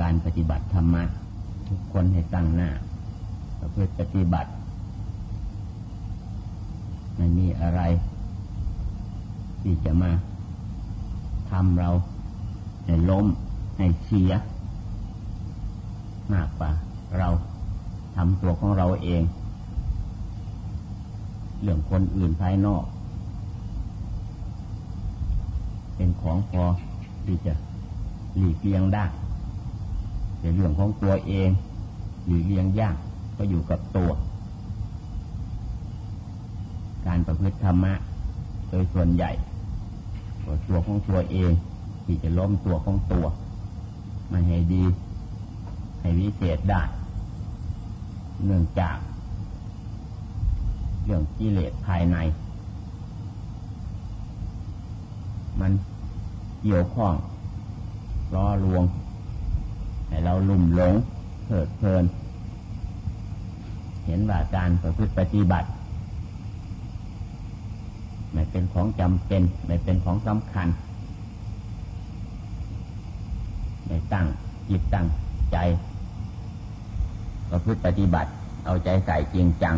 การปฏิบัติธรรมะ ทุกคนให้ตั้งหน้าเพื่อปฏิบัติไม่มีอะไร ที่จะมาทำเราให้ล้มให้เสีย มากกว่าเราทำตัวของเราเอง เรื่องคนอื่นภายนอก เป็นของพอที่จะหลีกเลี่ยงได้ แต่เรื่องของตัวเองหลีกเลี่ยงยากก็อยู่กับตัว การประพฤติธรรมะ โดยส่วนใหญ่ตัวของตัวเอง ที่จะล้มตัวของตัวมาให้ดี ให้วิเศษได้ เนื่องจาก เรื่องกิเลสภายใน มันเกี่ยวข้องล้อลวง ให้เราลุ่มหลงเพิดเพลิน เห็นว่าการประพฤติปฏิบัติ ไม่เป็นของจำเป็น ไม่เป็นของสำคัญไม่ตั้งจิตตั้งใจประพฤติปฏิบัติ เอาใจใส่จริงจัง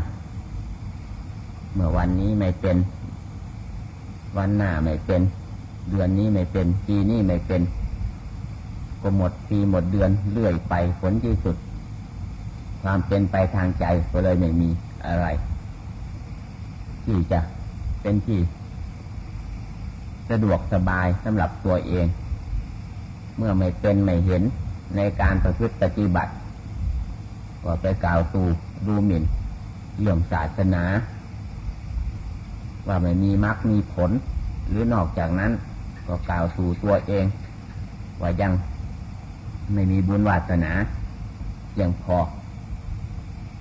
เมื่อวันนี้ไม่เป็น วันหน้าไม่เป็น เดือนนี้ไม่เป็น ปีนี้ไม่เป็น ก็หมดปีหมดเดือนเลื่อยไปผลที่สุด ความเป็นไปทางใจก็เลยไม่มีอะไร ที่จะเป็นที่ สะดวกสบายสำหรับตัวเอง เมื่อไม่เป็นไม่เห็นในการประพฤติปฏิบัติ ก็ไปกล่าวตูดูหมิ่นเรื่องศาสนา ว่าไม่มีมรรคมีผล หรือนอกจากนั้นก็กล่าวสู่ตัวเอง ว่ายัง ไม่มีบุญวาสนาอย่างพอ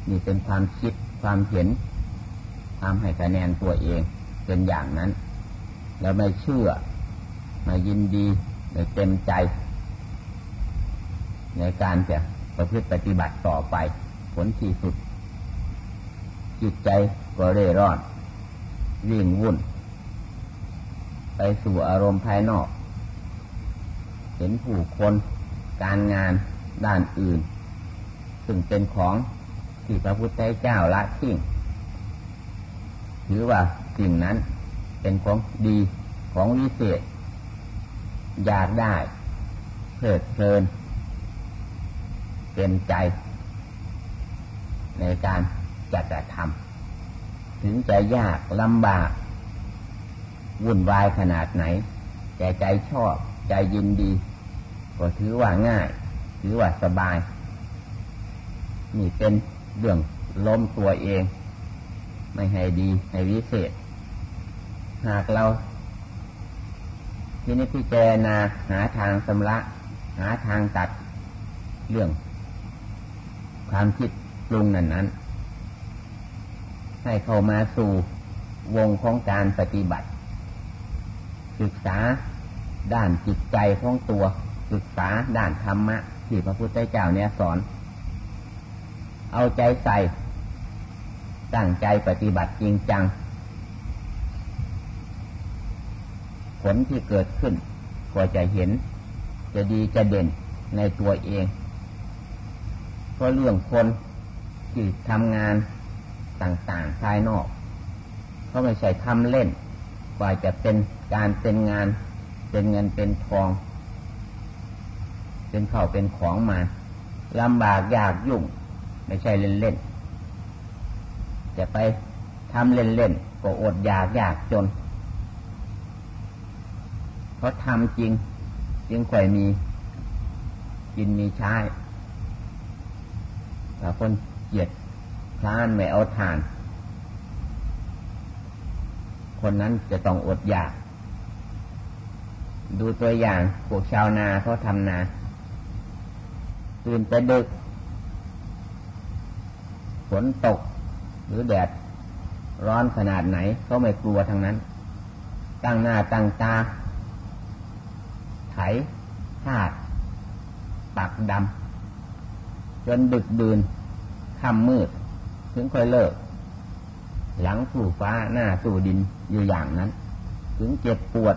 นี่เป็นความคิดความเห็น ความให้คะแนนตัวเองเป็นอย่างนั้น แล้วไม่เชื่อไม่ยินดีไม่เต็มใจ ในการจะประพฤติปฏิบัติต่อไป ผลที่สุด จิตใจก็เร่ร่อนวิ่งวุ่น ไปสู่อารมณ์ภายนอก เห็นผู้คน การงานด้านอื่น ซึ่งเป็นของที่พระพุทธเจ้าละทิ้งถือว่าสิ่งนั้นเป็นของดีของวิเศษ อยากได้เพลิดเพลิน เป็นใจ ในการจัดจะทำถึงจะยากลำบาก วุ่นวายขนาดไหน แต่ใจชอบใจยินดี ก็ถือว่าง่าย ถือว่าสบาย นี่เป็นเรื่องล้มตัวเอง ไม่ให้ดีให้วิเศษ หากเราที่นี้พิจารณาหาทางสำระ หาทางตัดเรื่อง ความคิดปรุงนั้นนั้น ให้เข้ามาสู่วงของการปฏิบัติ ศึกษาด้านจิตใจของตัว ศึกษาด้านธรรมะ ที่พระพุทธเจ้าเนี่ยสอน เอาใจใส่ตั้งใจปฏิบัติจริงจัง ผลที่เกิดขึ้นก็จะเห็น จะดีจะเด่นในตัวเองเพราะเรื่องคนที่ทำงานต่างๆภายนอกเขาไม่ใช่ทำเล่น กว่าจะเป็นการเป็นงาน เป็นเงินเป็นทอง เป็นข้าวเป็นของมาลำบากยากยุ่ง ไม่ใช่เล่นเล่นจะไปทำเล่นเล่นก็อดอยากยากจน เพราะทำจริงจึงค่อยมีกินมีใช้ถ้าคนเกียดคลานไม่เอาทาน คนนั้นจะต้องอดอยาก ดูตัวอย่างพวกชาวนาเขาทำนา ตื่นแต่ดึก ฝนตกหรือแดดร้อนขนาดไหนก็ไม่กลัวทั้งนั้น ตั้งหน้าตั้งตา ไถธาตุปักดำ จนดึกดื่นค่ำมืด ถึงค่อยเลิก หลังสู่ฟ้าหน้าสู่ดินอยู่อย่างนั้น ถึงเจ็บปวด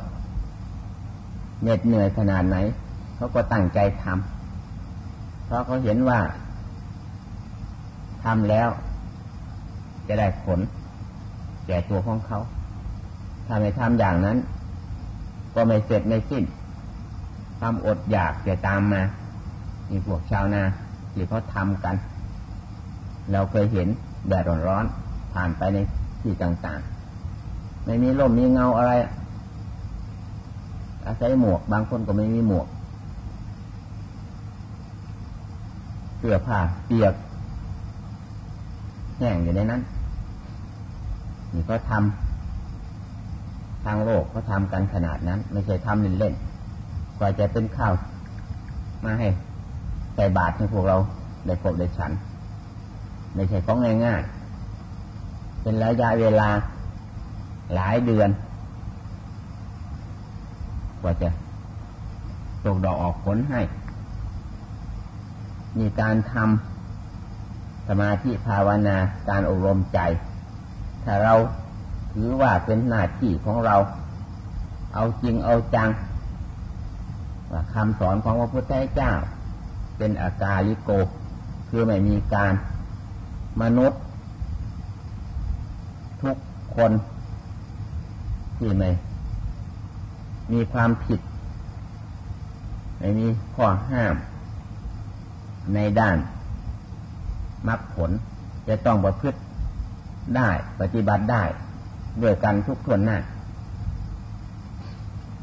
เหน็ดเหนื่อยขนาดไหน เขาก็ตั้งใจทำ เพราะเขาเห็นว่าทำแล้ว จะได้ผลแก่ตัวของเขาถ้าไม่ทำอย่างนั้น ก็ไม่เสร็จไม่สิ้น ความอดอยากจะตามมามีพวกชาวนาที่เขาทำกัน เราเคยเห็นแดดร้อนๆผ่านไปในที่ต่างๆ ไม่มีลมมีเงาอะไร อาศัยหมวก บางคนก็ไม่มีหมวกเสื้อผ้าเปียก แห้งอยู่ในนั้น นี่เขาทำทางโลกเขาทำกันขนาดนั้น ไม่ใช่ทำเล่นๆกว่าจะเป็นข้าวมาให้ใส่บาตรให้พวกเราได้พบได้ฉัน ไม่ใช่ของง่ายๆ เป็นระยะเวลาหลายเดือน กว่าจะตกดอกออกผลให้ มีการทำสมาธิภาวนาการอบรมใจ ถ้าเราถือว่าเป็นหน้าที่ของเรา เอาจริงเอาจังว่าคำสอนของพระพุทธเจ้า เป็นอากาลิโก คือไม่มีการมนุษย์ ทุกคนที่ไม่มีความผิดไม่มีข้อห้าม ในด้านมรรคผลจะต้องประพฤติได้ปฏิบัติได้ด้วยกันทุกคนหน้า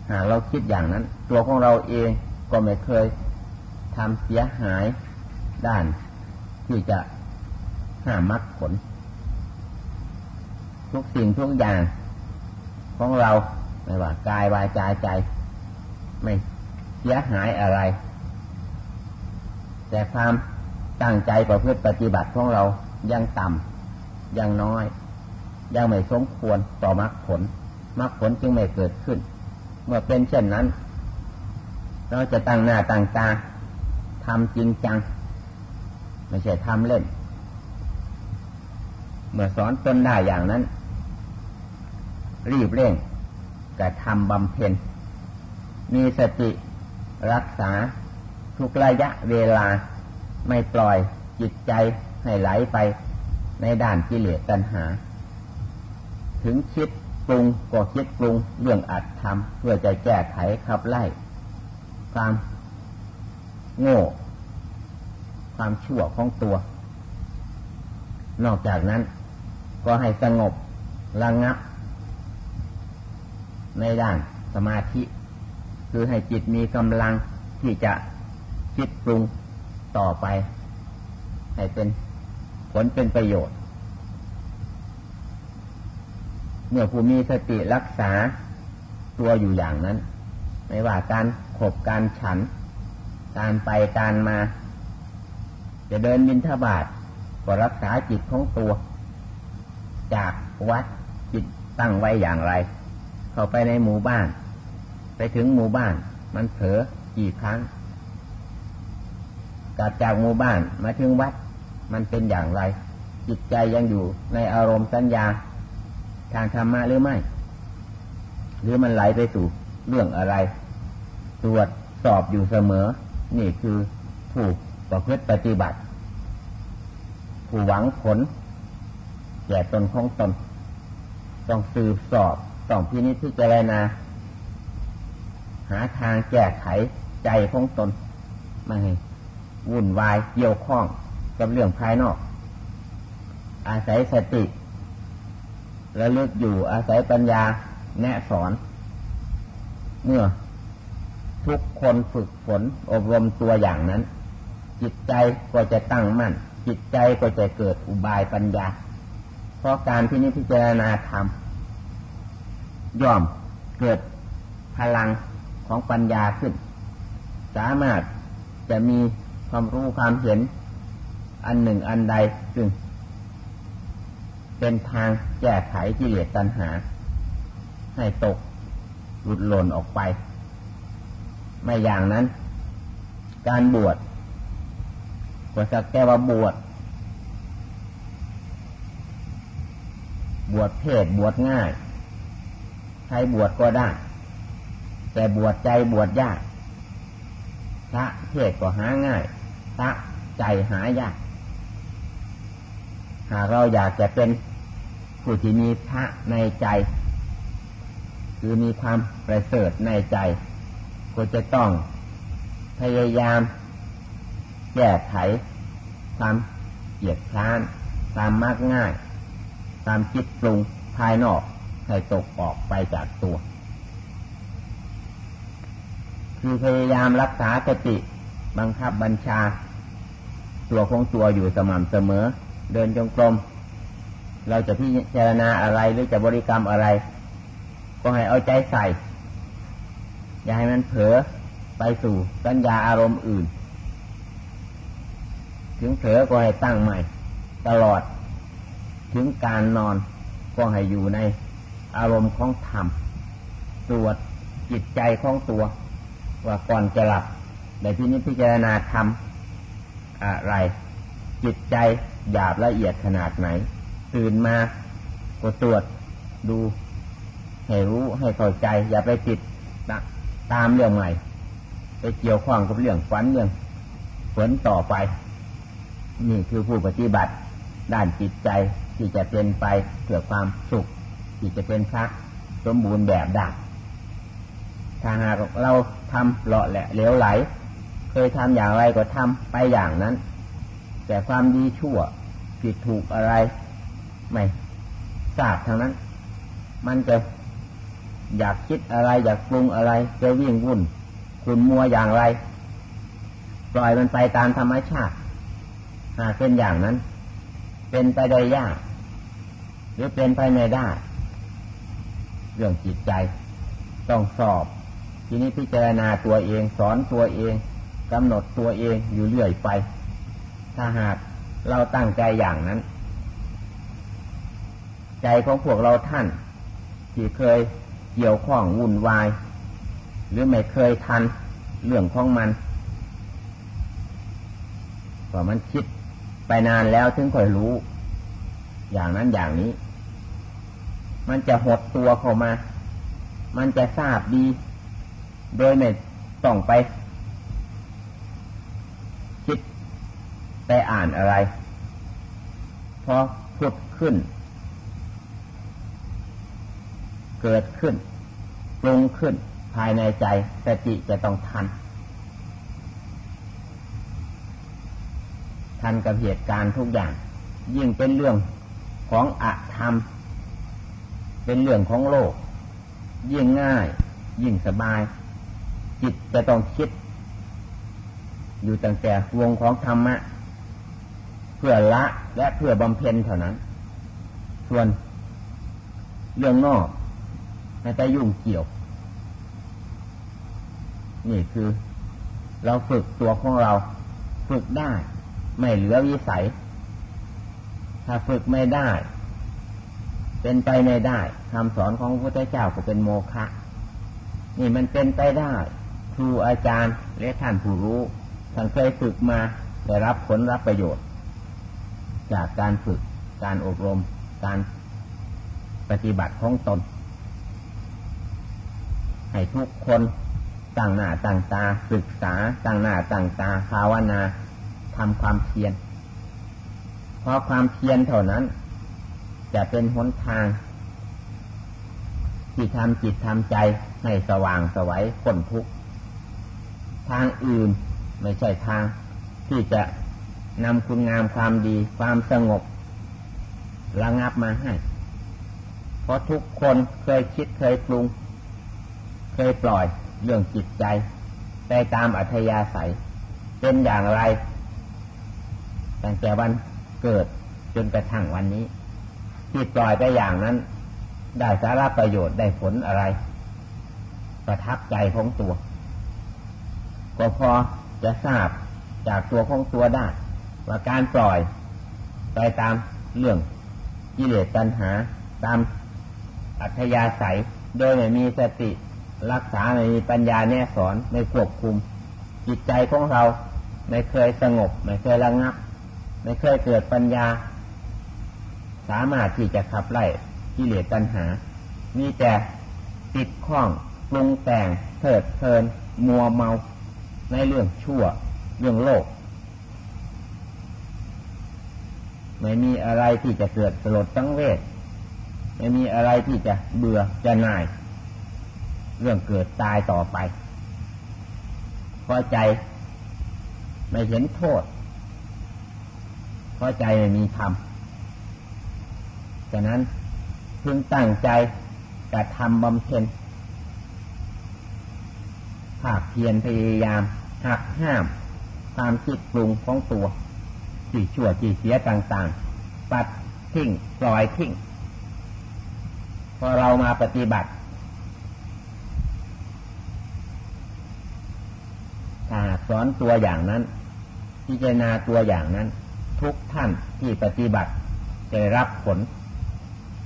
หากเราคิดอย่างนั้น ตัวของเราเองก็ไม่เคยทำเสียหายด้านที่จะห้ามมรรคผล ทุกสิ่งทุกอย่างของเราไม่ว่ากายวายใจใจ ไม่เสียหายอะไร แต่ความตั้งใจประพฤติปฏิบัติของเรายังต่ำยังน้อย ยังไม่สมควรต่อมรรคผลมรรคผลจึงไม่เกิดขึ้น เมื่อเป็นเช่นนั้น เราจะตั้งหน้าตั้งตาทำจริงจัง ไม่ใช่ทำเล่น เมื่อสอนตนได้อย่างนั้น รีบเร่งกระทำบำเพ็ญมีสติรักษา ทุกระยะเวลาไม่ปล่อยจิตใจให้ไหลไปในด้านกิเลสตัณหา ถึงคิดปรุงก็คิดปรุงเรื่องอัดทำเพื่อจะแก้ไขขับไล่ ความโง่ ความชั่วของตัว นอกจากนั้นก็ให้สงบระงับ ในด้านสมาธิ คือให้จิตมีกำลังที่จะ คิดปรุงต่อไป ให้เป็นผลเป็นประโยชน์ เมื่อผู้มีสติรักษาตัวอยู่อย่างนั้น ไม่ว่าการขบการฉัน การไปการมา จะเดินบินทบาทก็รักษาจิตของตัว จากวัดจิตตั้งไว้อย่างไร เข้าไปในหมู่บ้าน ไปถึงหมู่บ้าน มันเผลอกี่ครั้ง กลับจากหมู่บ้านมาถึงวัด มันเป็นอย่างไร จิตใจยังอยู่ในอารมณ์สัญญา ทางธรรมะหรือไม่ หรือมันไหลไปสู่เรื่องอะไร ตรวจสอบอยู่เสมอ นี่คือผู้ประพฤติปฏิบัติ ผู้หวังผลแก่ตนของตน ต้องสืบสอบต้องพินิจพิจารณาหาทางแก้ไขใจของตนไม่ให้ วุ่นวายเกี่ยวข้องกับเรื่องภายนอก อาศัยสติระลึกอยู่อาศัยปัญญาแนะสอน เมื่อทุกคนฝึกฝนอบรมตัวอย่างนั้น จิตใจก็จะตั้งมั่น จิตใจก็จะเกิดอุบายปัญญา เพราะการที่นิพจารณาธรรมย่อมเกิดพลังของปัญญาขึ้น สามารถจะมี ความรู้ความเห็น อันหนึ่งอันใดจึง เป็นทางแก้ไขกิเลสตัณหา ให้ตกหลุดหล่นออกไป ไม่อย่างนั้น การบวชก็สักแก้ว่าบวชบวชเพศบวชง่าย ใครบวชก็ได้ แต่บวชใจบวชยาก พระเทศก็หาง่าย พระใจหายากหากเราอยากจะเป็นผู้ที่มีพระในใจ คือมีความประเสริฐในใจ ก็จะต้องพยายามแก้ไขความเกียดคร้านความมากง่ายความคิดปรุงภายนอกให้ตกออกไปจากตัว คือพยายามรักษาสติ บังคับบัญชา ตัวของตัวอยู่สม่ำเสมอ เดินจงกรม เราจะพิจารณาอะไรหรือจะบริกรรมอะไร ก็ให้เอาใจใส่ อย่าให้มันเผลอไปสู่สัญญาอารมณ์อื่น ถึงเผลอก็ให้ตั้งใหม่ ตลอด ถึงการนอนก็ให้อยู่ในอารมณ์ของธรรมตรวจจิตใจของตัว ว่าก่อนจะหลับ ในที่นี้พิจารณาธรรมอะไร จิตใจหยาบละเอียดขนาดไหน ตื่นมาก็ตรวจดู ให้รู้ให้เข้าใจ อย่าไปติดตามเรื่องใหม่ ไปเกี่ยวข้องกับเรื่องฝันเรื่องฝนต่อไป นี่คือผู้ปฏิบัติ ด้านจิตใจที่จะเป็นไปเพื่อความสุข ที่จะเป็นพระสมบูรณ์แบบได้ถ้าหากเราทำเลาะแหละเลี้ยวไหล เคยทำอย่างไรก็ทำไปอย่างนั้น แต่ความดีชั่วผิดถูกอะไรไม่ทราบทางนั้น มันจะอยากคิดอะไร อยากปรุงอะไรจะวิ่งวุ่นคุณมัวอย่างไร ปล่อยมันไปตามธรรมชาติหากเป็นอย่างนั้น เป็นไปได้ยาก หรือเป็นไปไม่ได้ เรื่องจิตใจ ต้องสอบ ทีนี้พิจารณาตัวเองสอนตัวเอง กำหนดตัวเองอยู่เรื่อยไป ถ้าหากเราตั้งใจอย่างนั้น ใจของพวกเราท่าน ที่เคยเกี่ยวข้องวุ่นวาย หรือไม่เคยทันเรื่องของมันว่ามันคิดไปนานแล้วถึงค่อยรู้ อย่างนั้นอย่างนี้ มันจะหดตัวเข้ามา มันจะทราบดี โดยไม่ต้องไป คิด ไปอ่านอะไร พอพุดขึ้น เกิดขึ้นปรุงขึ้น ภายในใจสติจะต้องทัน ทันกับเหตุการณ์ทุกอย่าง ยิ่งเป็นเรื่องของอะธรรม เป็นเรื่องของโลก ยิ่งง่าย ยิ่งสบาย จิตจะต้องคิด อยู่ตั้งแต่วงของธรรมะ พื่อละและเพื่อบำเพ็ญเท่านั้น ส่วนเรื่องนอกไม่ไปยุ่งเกี่ยว นี่คือ เราฝึกตัวของเรา ฝึกได้ ไม่เหลือวิสัย ถ้าฝึกไม่ได้ เป็นไปไม่ได้คำสอนของพระพุทธเจ้าก็เป็นโมฆะนี่มันเป็นไปได้ครูอาจารย์และท่านผู้รู้ท่านเคยฝึกมาได้รับผลรับประโยชน์ จากการฝึก การอบรม การปฏิบัติของตน ให้ทุกคนตั้งหน้าตั้งตา ศึกษาตั้งหน้าตั้งตาภาวนาทำความเพียร เพราะความเพียรเท่านั้น จะเป็นหนทาง ที่ทำจิตทำใจให้สว่างสวัยพ้นทุกทางอื่นไม่ใช่ทางที่จะ นำคุณงามความดีความสงบ ระงับมาให้ เพราะทุกคนเคยคิดเคยปรุง เคยปล่อยเรื่องจิตใจ ไปตามอัธยาศัย เป็นอย่างไร ตั้งแต่วันเกิดจนกระทั่งวันนี้ ที่ปล่อยไปอย่างนั้น ได้สาระประโยชน์ได้ผลอะไร ประทับใจของตัว ก็พอจะทราบจากตัวของตัวได้ ว่าการปล่อยไปตามเรื่องกิเลสตัณหา ตามอัธยาศัย โดยไม่มีสติรักษาไม่มีปัญญาแน่สอนไม่ควบคุม จิตใจของเราไม่เคยสงบ ไม่เคยระงับ ไม่เคยเกิดปัญญา สามารถที่จะขับไล่กิเลสตัณหา มีแต่ติดข้องปรุงแต่งเถิดเพลินมัวเมาในเรื่องชั่ว เรื่องโลก ไม่มีอะไรที่จะเกิดสลดตั้งเวทไม่มีอะไรที่จะเบื่อจะน่าย เรื่องเกิดตายต่อไปพอใจไม่เห็นโทษพอใจไม่มีธรรมฉะนั้นพึงตั้งใจกระทำบำเพ็ญภาคเพียรพยายามหักห้ามความคิดปรุงของตัว ที่ชั่วที่เสียต่างๆ ปัดทิ้งปล่อยทิ้งพอเรามาปฏิบัติถ้าสอนตัวอย่างนั้น พิจารณาตัวอย่างนั้น ทุกท่านที่ปฏิบัติจะรับผล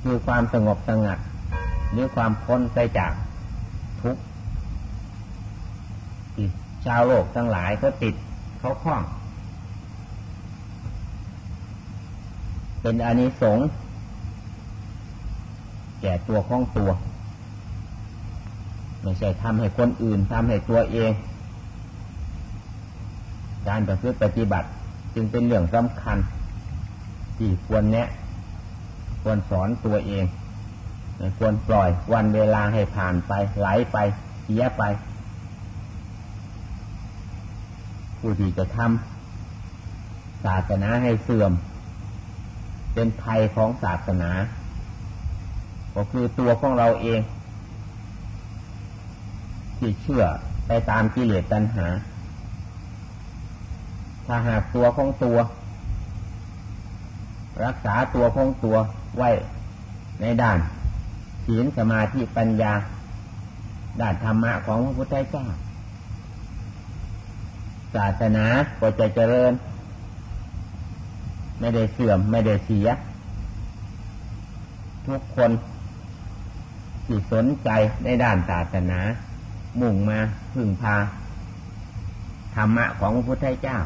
คือความสงบสงัด หรือความพ้นไปจากทุกข์ชาวโลกทั้งหลายเขาติดเขาคล้อง เป็นอานิสงส์แก่ตัวของตัว ไม่ใช่ทำให้คนอื่นทำให้ตัวเอง การประพฤติปฏิบัติจึงเป็นเรื่องสำคัญ ที่ควรแนะควรสอนตัวเองควรปล่อยวันเวลาให้ผ่านไป ไหลไปเสียไป ผู้ที่จะทำศาสนาให้เสื่อม เป็นภัยของศาสนา ก็คือตัวของเราเอง ที่เชื่อไปตามกิเลสตัณหา ถ้าหากตัวของตัว รักษาตัวของตัวไว้ในด้านศีลสมาธิปัญญา ด้านธรรมะของพระพุทธเจ้าศาสนาก็จะเจริญ ไม่ได้เสื่อม ไม่ได้เสีย ทุกคนที่สนใจในด้านศาสนา มุ่งมาพึ่งพา ธรรมะของพระพุทธเจ้า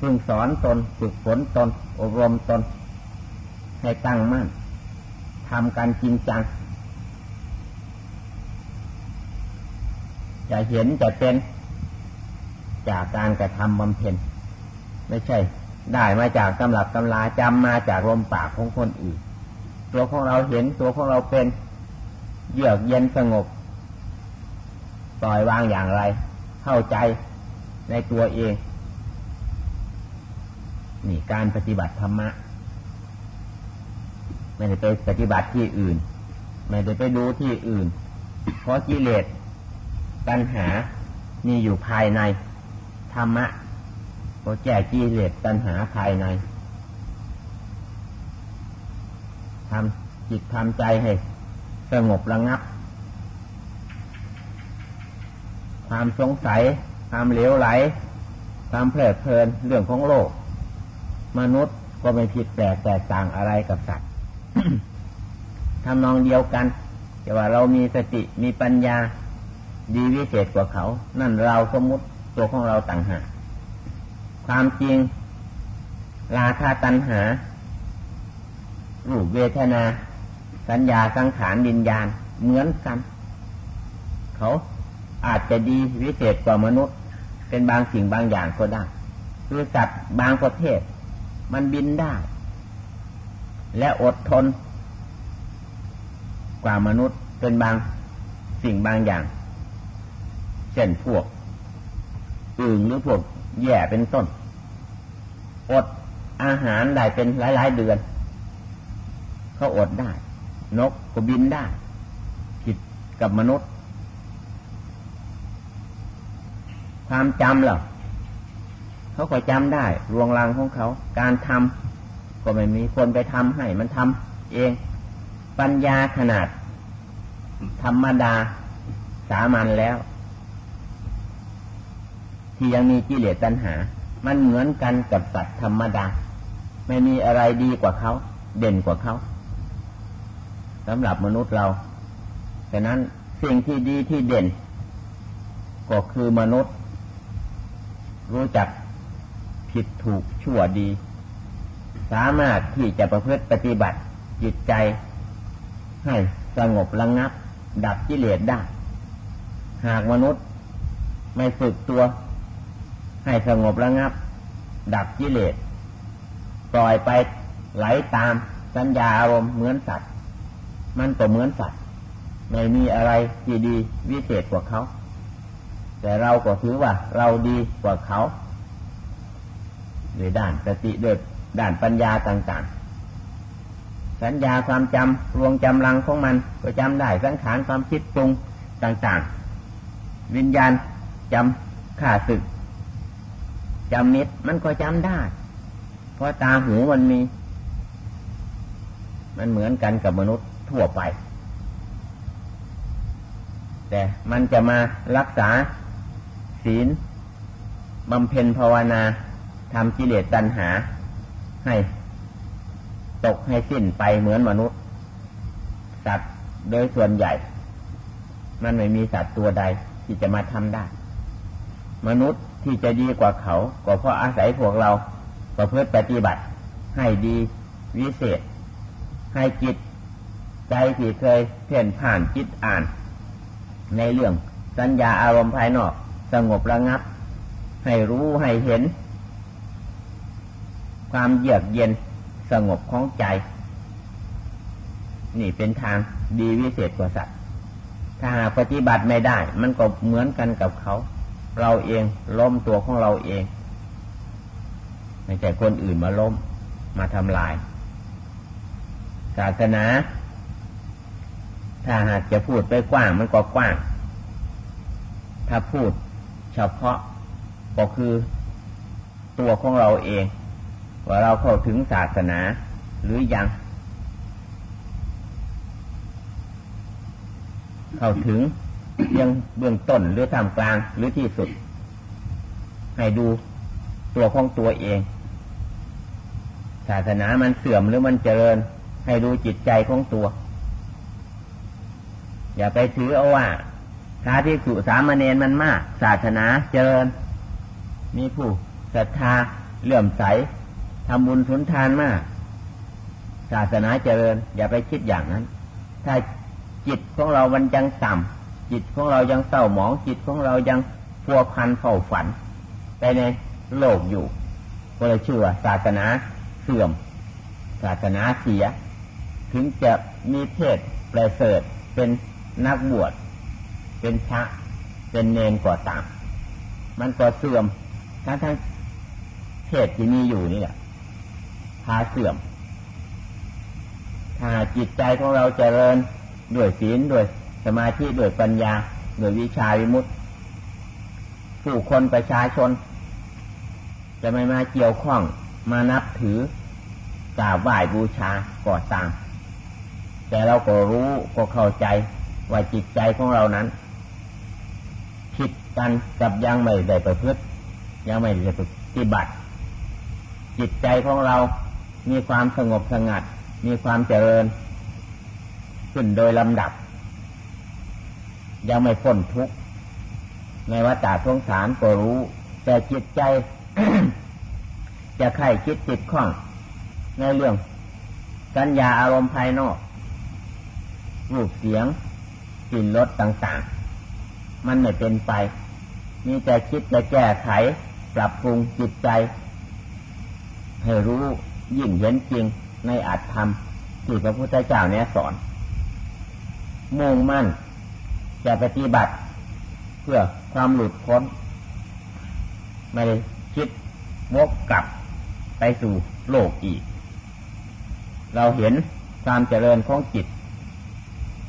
พึ่งสอนตนฝึกฝนตน อบรมตน ให้ตั้งมั่นทำการจริงจังจะเห็นจะเป็นจากการกระทำบำเพ็ญไม่ใช่ ได้มาจากตำรับตำราจำมาจากลมปากของคนอื่น ตัวของเราเห็นตัวของเราเป็นเยือกเย็นสงบปล่อยวางอย่างไร เข้าใจในตัวเอง นี่การปฏิบัติธรรมะ ไม่ได้ไปปฏิบัติที่อื่น ไม่ได้ไปดูที่อื่น เพราะกิเลสปัญหามีอยู่ภายในธรรมะ ก็แก้กิเลสปัญหาภายในทำจิตทำใจให้ สงบระงับ ความสงสัย ความเหลวไหล ความเพลิดเพลินเรื่องของโลก มนุษย์ก็ไม่ผิดแปลกแตกต่างอะไรกับสัตว์ทำนองเดียวกัน แต่ว่าเรามีสติมีปัญญา ดีวิเศษกว่าเขา นั่นเราสมมติตัวของเราต่างหาก ความจริง ราคาตัณหา รูปเวทนา สัญญาสังขารดินญาณเหมือนกัน เขาอาจจะดีวิเศษกว่ามนุษย์ เป็นบางสิ่งบางอย่างก็ได้คือสัตว์บางประเภท มันบินได้ และอดทน กว่ามนุษย์เป็นบางสิ่งบางอย่าง เช่นพวกอึ่งหรือพวก แย่เป็นต้น อดอาหารได้เป็นหลาย ๆ เดือนเขาอดได้ นกก็บินได้ ผิดกับมนุษย์ ความจำเหรอเขาก็จำได้ รวงรังของเขา การทำก็ไม่มีคนไปทำให้ มันทำเอง ปัญญาขนาด ธรรมดาสามัญแล้ว ที่ยังมีกิเลสตัณหา มันเหมือนกันกับสัตว์ธรรมดา ไม่มีอะไรดีกว่าเขา เด่นกว่าเขาสำหรับมนุษย์เราฉะนั้นสิ่งที่ดีที่เด่น ก็คือมนุษย์ รู้จักผิดถูกชั่วดี สามารถที่จะประพฤติปฏิบัติจิตใจ ให้สงบระงงับ ดับกิเลสได้ หากมนุษย์ไม่ฝึกตัว ให้สงบระงับ ดับกิเลสปล่อยไปไหลตามสัญญาอารมณ์เหมือนสัตว์ มันก็เหมือนสัตว์ ไม่มีอะไรที่ดีวิเศษกว่าเขา แต่เราก็ถือว่า เราดีกว่าเขาด้วยด้านสติด้วยด้านปัญญาต่างๆ สัญญาความจำรวงจำลังของมันก็จำได้สังขารความคิดปรุงต่างๆ วิญญาณจำข่าศึก จำนิดมันก็จำได้ เพราะตาหูมันมี มันเหมือนกันกับมนุษย์ทั่วไป แต่มันจะมารักษาศีลบำเพ็ญภาวนาทำกิเลสตัณหา ให้ตกให้สิ้นไปเหมือนมนุษย์ สัตว์โดยส่วนใหญ่ มันไม่มีสัตว์ตัวใดที่จะมาทำได้ มนุษย์ ที่จะดีกว่าเขา ก็เพราะอาศัยพวกเราประพฤติปฏิบัติ ให้ดีวิเศษ ให้จิต ใจที่เคยเพ่นผ่านจิตอ่าน ในเรื่องสัญญาอารมณ์ภายนอก สงบระงับ ให้รู้ให้เห็น ความเยือกเย็นสงบของใจ นี่เป็นทางดีวิเศษกว่าสัตว์ถ้าหากปฏิบัติไม่ได้ มันก็เหมือนกันกับเขา เราเอง ล้มตัวของเราเอง ไม่ใช่คนอื่นมาล้มมาทำลาย ศาสนา ถ้าหากจะพูดไปกว้างมันก็กว้าง ถ้าพูดเฉพาะก็คือตัวของเราเอง ว่าเราเข้าถึงศาสนาหรือยัง เข้าถึง ยังเบื้องต้นหรือท่ามกลางหรือที่สุด ให้ดูตัวของตัวเอง ศาสนามันเสื่อมหรือมันเจริญ ให้ดูจิตใจของตัว อย่าไปถือเอาว่าพระที่สุสามเณรมันมาก ศาสนาเจริญ มีผู้ศรัทธาเลื่อมใสทำบุญสุนทานมาก ศาสนาเจริญ อย่าไปคิดอย่างนั้น ถ้าจิตของเรามันยังต่ำ จิตของเรายังเศร้าหมองจิตของเรายังพัวพันเฝ้าฝัน ไปในโลกอยู่ก็เลยชื่อว่าศาสนาเสื่อม ศาสนาเสีย ถึงจะมีเพศประเสริฐเป็นนักบวชเป็นพระเป็นเนนก่อตาม มันก็เสื่อมทั้งทั้งเพศที่มีอยู่นี่แหละพาเสื่อม ถ้าจิตใจของเราจเจริญด้วยศีลด้วย สมาธิด้วยปัญญาด้วยวิชาวิมุตติผู้คนประชาชน จะไม่มาเกี่ยวข้องมานับถือกราบไหว้บูชาก่อตามแต่เราก็รู้ก็เข้าใจว่าจิตใจของเรานั้นผิดกันกับยังไม่ได้ประพฤติยังไม่ได้ปฏิบัติ จิตใจของเรามีความสงบสงัด มีความเจริญ ขึ้นโดยลำดับ ยังไม่พ้นทุกข์ในวัฏสงสารก็รู้ แต่จิตใจ จะไข่คิดจิตข้อง ในเรื่องสัญญาอารมณ์ภายนอกรูปเสียงกลิ่นรสต่าง ๆ มันไม่เป็นไปมีแต่คิดจะแก้ไข ปรับปรุงจิตใจ ให้รู้ยิ่งเห็นจริงในอัตธรรมที่พระพุทธเจ้าเนี่ยสอน มุ่งมั่น จะปฏิบัติ เพื่อความหลุดพ้น ไม่ได้คิดวกกลับไปสู่โลกอีก เราเห็นความเจริญของจิต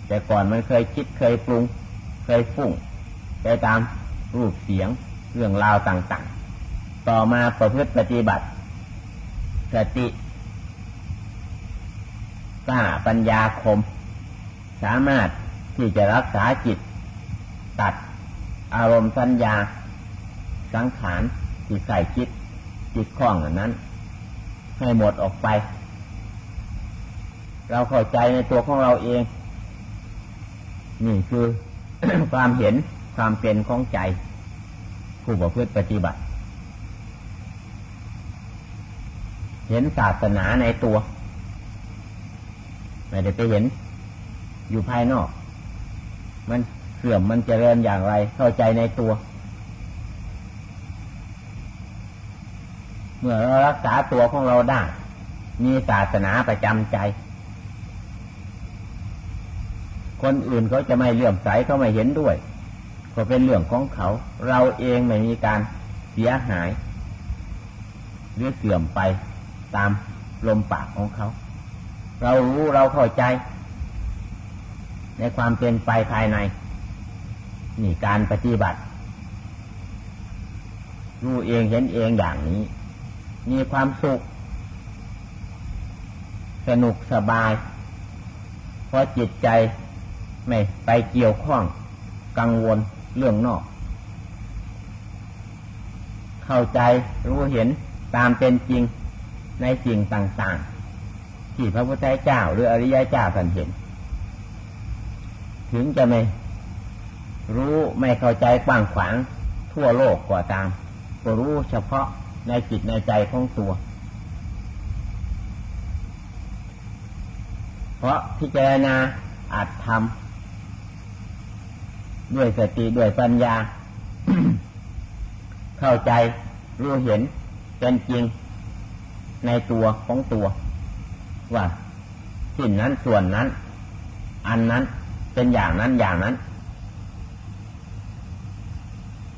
แต่ก่อนมันเคยคิดเคยปรุง เคยฟุ้งไปตามรูปเสียงเรื่องราวต่างๆ ต่อมาประพฤติปฏิบัติสติกล้าปัญญาคม สามารถ ที่จะรักษาจิต ตัดอารมณ์สัญญา สังขารที่ใส่คิดจิตคล้องนั้น ให้หมดออกไป เราเข้าใจในตัวของเราเอง นี่คือ ความเห็นความเป็นของใจ ผู้ประพฤติปฏิบัติ เห็นศาสนาในตัว ไม่ได้ไปเห็นอยู่ภายนอก มันเสื่อมมันเจริญอย่างไร เข้าใจในตัว เมื่อเรารักษาตัวของเราได้ มีศาสนาประจำใจ คนอื่นเขาจะไม่เลื่อมใสเขาไม่เห็นด้วย ก็เป็นเรื่องของเขา เราเองไม่มีการเสียหายหรือเสื่อมไปตามลมปากของเขา เรารู้เราเข้าใจ ในความเป็นไปภายใน นี่การปฏิบัติ รู้เองเห็นเองอย่างนี้ มีความสุข สนุกสบาย เพราะจิตใจไม่ไปเกี่ยวข้องกังวลเรื่องนอก เข้าใจรู้เห็นตามเป็นจริงในสิ่งต่าง ๆ ที่พระพุทธเจ้าหรืออริยเจ้าท่านเห็น ถึงจะไม่รู้ไม่เข้าใจกว้างขวาง ทั่วโลกกว่าตาม ก็รู้เฉพาะในจิตในใจของตัว เพราะพิจารณาอาจทำด้วยสติด้วยปัญญา เข้าใจรู้เห็นเป็นจริงในตัวของตัว ว่าสิ่งนั้นส่วนนั้น อันนั้น เป็นอย่างนั้นอย่างนั้น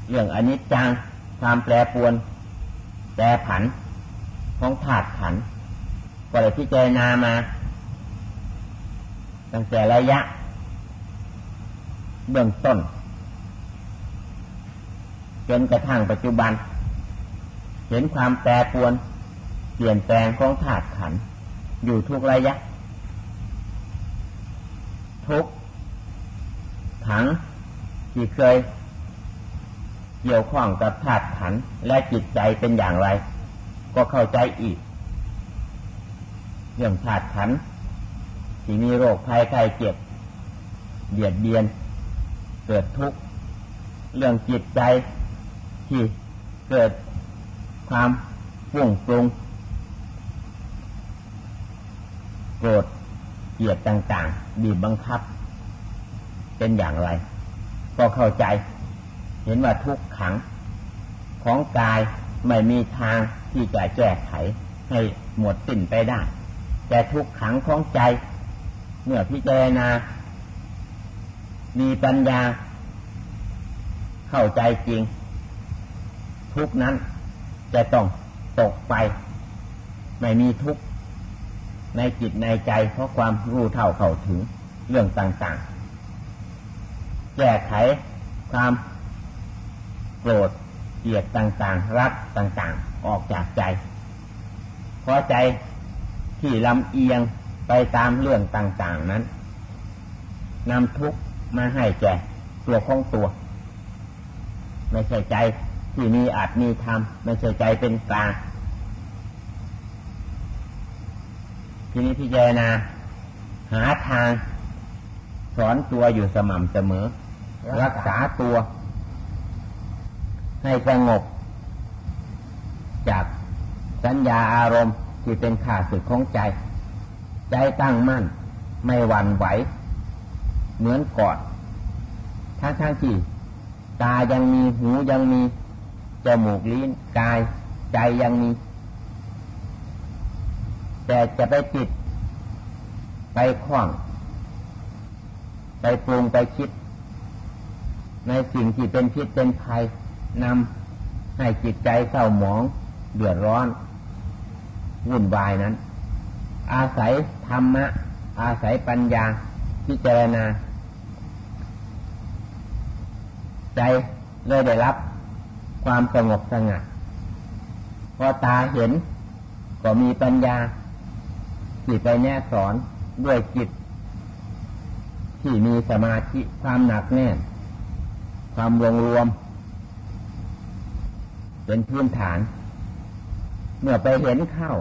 เรื่องอนิจจังความแปรปวน แปรผัน ของธาตุขันก็เลยพิจารณามา ตั้งแต่ระยะ เบื้องต้น จนกระทั่งปัจจุบัน เห็นความแปรปวน เปลี่ยนแปลงของธาตุขัน อยู่ทุกระยะ ทุก ถังที่เคยเกี่ยวข้องกับธาตุขันและจิตใจเป็นอย่างไร ก็เข้าใจอีก เรื่องธาตุขันที่มีโรคภัยไข้เจ็บเบียดเบียน เกิดทุกข์เรื่องจิตใจที่เกิดความฟุ้งปรุงโกรธเกลียดต่างๆบีบบังคับ เป็นอย่างไร ก็เข้าใจ เห็นว่าทุกขังของกายไม่มีทางที่จะแก้ไขให้หมดสิ้นไปได้ แต่ทุกขังของใจ เมื่อพิจารณา มีปัญญา เข้าใจจริง ทุกนั้นจะต้องตกไป ไม่มีทุกในจิตในใจเพราะความรู้เท่าเข้าถึงเรื่องต่างๆ แก้ไขความโกรธเกลียดต่างๆ รักต่างๆ ออกจากใจ เพราะใจที่ลำเอียงไปตามเรื่องต่างๆนั้นนำทุกข์มาให้แก่ตัวของตัว ไม่ใช่ใจที่มีอาจมีธรรมไม่ใช่ใจเป็นกลางทีนี้พิจารณาหาทางสอนตัวอยู่สม่ำเสมอ รักษาตัว ให้สงบ จากสัญญาอารมณ์ที่เป็นข่าศึกของใจ ใจตั้งมั่น ไม่หวั่นไหว เหมือนกอดทั้งทั้งที่ตายังมีหูยังมี จมูกลิ้นกาย ใจยังมี แต่จะไปจิตไปคล้อง ไปปรุงไปคิด ในสิ่งที่เป็นพิษเป็นภัยนำให้จิตใจเศร้าหมอง เดือดร้อน วุ่นวายนั้น อาศัยธรรมะ อาศัยปัญญาพิจารณา ใจเลยได้รับความสงบสงัดพอตาเห็นก็มีปัญญาที่ไปแน่สอนด้วยจิต ที่มีสมาธิความหนักแน่น ความรวมรวม เป็นพื้นฐาน เมื่อไปเห็นเข้า